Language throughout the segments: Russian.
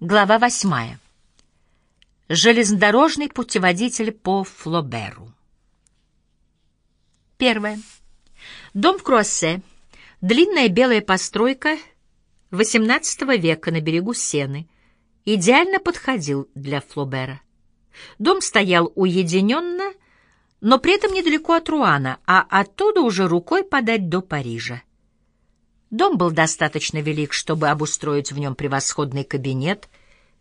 Глава восьмая. Железнодорожный путеводитель по Флоберу. Первое. Дом в Круассе. Длинная белая постройка XVIII века на берегу Сены. Идеально подходил для Флобера. Дом стоял уединенно, но при этом недалеко от Руана, а оттуда уже рукой подать до Парижа. Дом был достаточно велик, чтобы обустроить в нем превосходный кабинет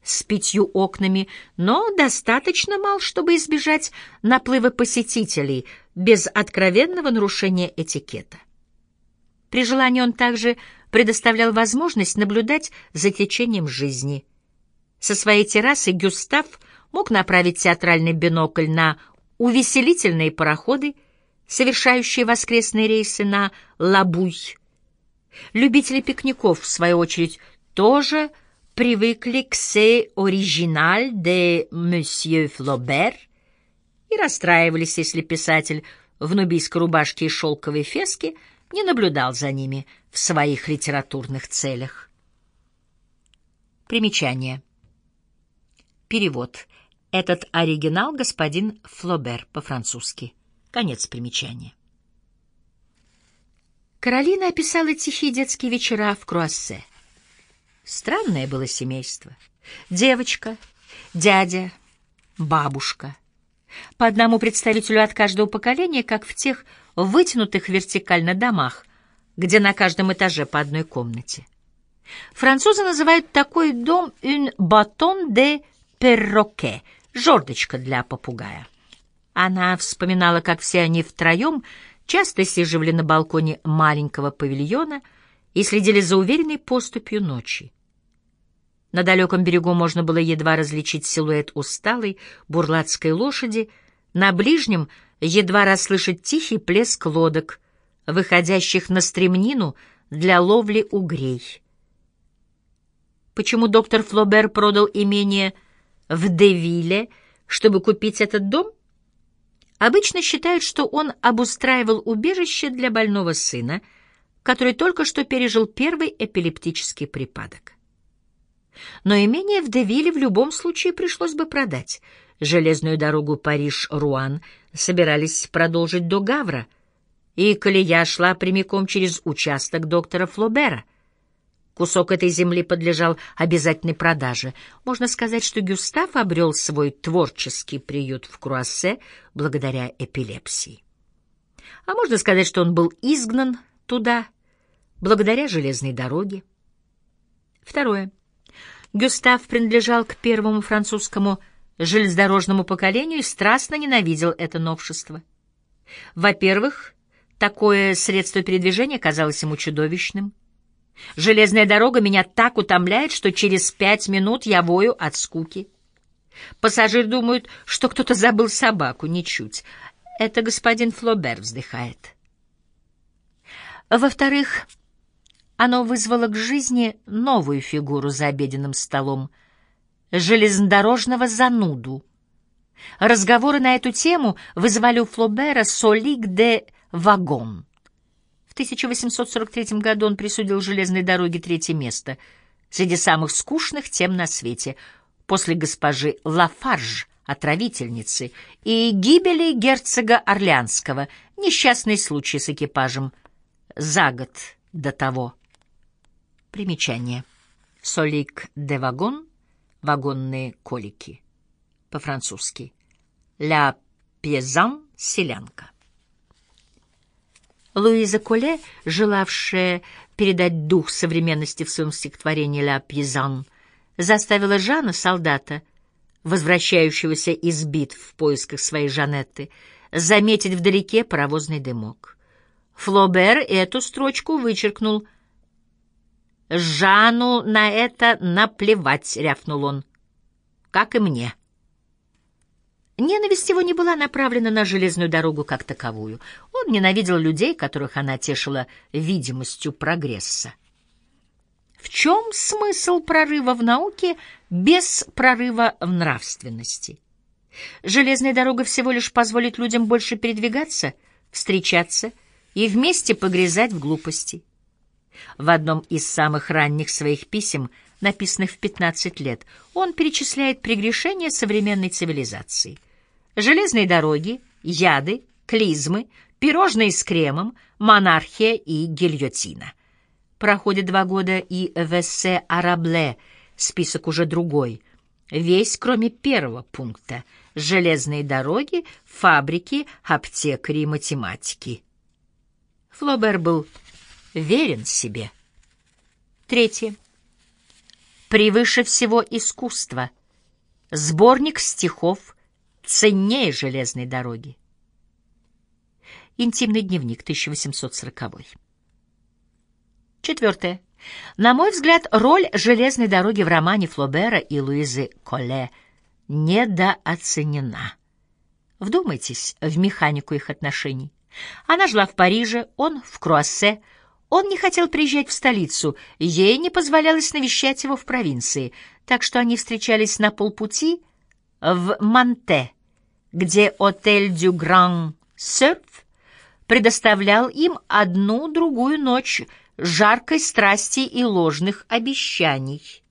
с пятью окнами, но достаточно мал, чтобы избежать наплыва посетителей без откровенного нарушения этикета. При желании он также предоставлял возможность наблюдать за течением жизни. Со своей террасы Гюстав мог направить театральный бинокль на увеселительные пароходы, совершающие воскресные рейсы на Лабуй, Любители пикников, в свою очередь, тоже привыкли к «се оригиналь де месье Флобер» и расстраивались, если писатель в нубийской рубашке и шелковой феске не наблюдал за ними в своих литературных целях. Примечание. Перевод. Этот оригинал господин Флобер по-французски. Конец примечания. Каролина описала тихие детские вечера в Круассе. Странное было семейство. Девочка, дядя, бабушка. По одному представителю от каждого поколения, как в тех вытянутых вертикально домах, где на каждом этаже по одной комнате. Французы называют такой дом «un bâton de perroquet» — жердочка для попугая. Она вспоминала, как все они втроем — часто сиживали на балконе маленького павильона и следили за уверенной поступью ночи. На далеком берегу можно было едва различить силуэт усталой бурлацкой лошади, на ближнем едва расслышать тихий плеск лодок, выходящих на стремнину для ловли угрей. Почему доктор Флобер продал имение в Девиле, чтобы купить этот дом? Обычно считают, что он обустраивал убежище для больного сына, который только что пережил первый эпилептический припадок. Но имение в Девиле в любом случае пришлось бы продать. Железную дорогу Париж-Руан собирались продолжить до Гавра, и колея шла прямиком через участок доктора Флобера — Кусок этой земли подлежал обязательной продаже. Можно сказать, что Гюстав обрел свой творческий приют в Круассе благодаря эпилепсии. А можно сказать, что он был изгнан туда благодаря железной дороге. Второе. Гюстав принадлежал к первому французскому железнодорожному поколению и страстно ненавидел это новшество. Во-первых, такое средство передвижения казалось ему чудовищным — Железная дорога меня так утомляет, что через пять минут я вою от скуки. Пассажиры думают, что кто-то забыл собаку, ничуть. Это господин Флобер вздыхает. Во-вторых, оно вызвало к жизни новую фигуру за обеденным столом — железнодорожного зануду. Разговоры на эту тему вызывали у Флобера «солик де вагон». 1843 году он присудил железной дороге третье место среди самых скучных тем на свете, после госпожи Лафарж, отравительницы, и гибели герцога Орлеанского, несчастный случай с экипажем, за год до того. Примечание. Солик де вагон, вагонные колики, по-французски. Ля пьезан, селянка. Луиза Коле, желавшая передать дух современности в своем стихотворении «Ля Пьезан», заставила Жана, солдата, возвращающегося из битв в поисках своей Жанетты, заметить вдалеке паровозный дымок. Флобер эту строчку вычеркнул. «Жану на это наплевать», — рявкнул он, — «как и мне». Ненависть его не была направлена на железную дорогу как таковую. Он ненавидел людей, которых она тешила видимостью прогресса. В чем смысл прорыва в науке без прорыва в нравственности? Железная дорога всего лишь позволит людям больше передвигаться, встречаться и вместе погрязать в глупости. В одном из самых ранних своих писем написанных в 15 лет, он перечисляет прегрешения современной цивилизации. Железные дороги, яды, клизмы, пирожные с кремом, монархия и гильотина. Проходит два года и в «Арабле», список уже другой, весь кроме первого пункта — железные дороги, фабрики, аптекари и математики. Флобер был верен себе. Третье. Превыше всего искусство. Сборник стихов ценнее железной дороги. Интимный дневник, 1840. Четвертое. На мой взгляд, роль железной дороги в романе Флобера и Луизы Колле недооценена. Вдумайтесь в механику их отношений. Она жила в Париже, он в Круассе. Он не хотел приезжать в столицу, ей не позволялось навещать его в провинции, так что они встречались на полпути в Манте, где отель «Дю Гран Серф» предоставлял им одну-другую ночь жаркой страсти и ложных обещаний.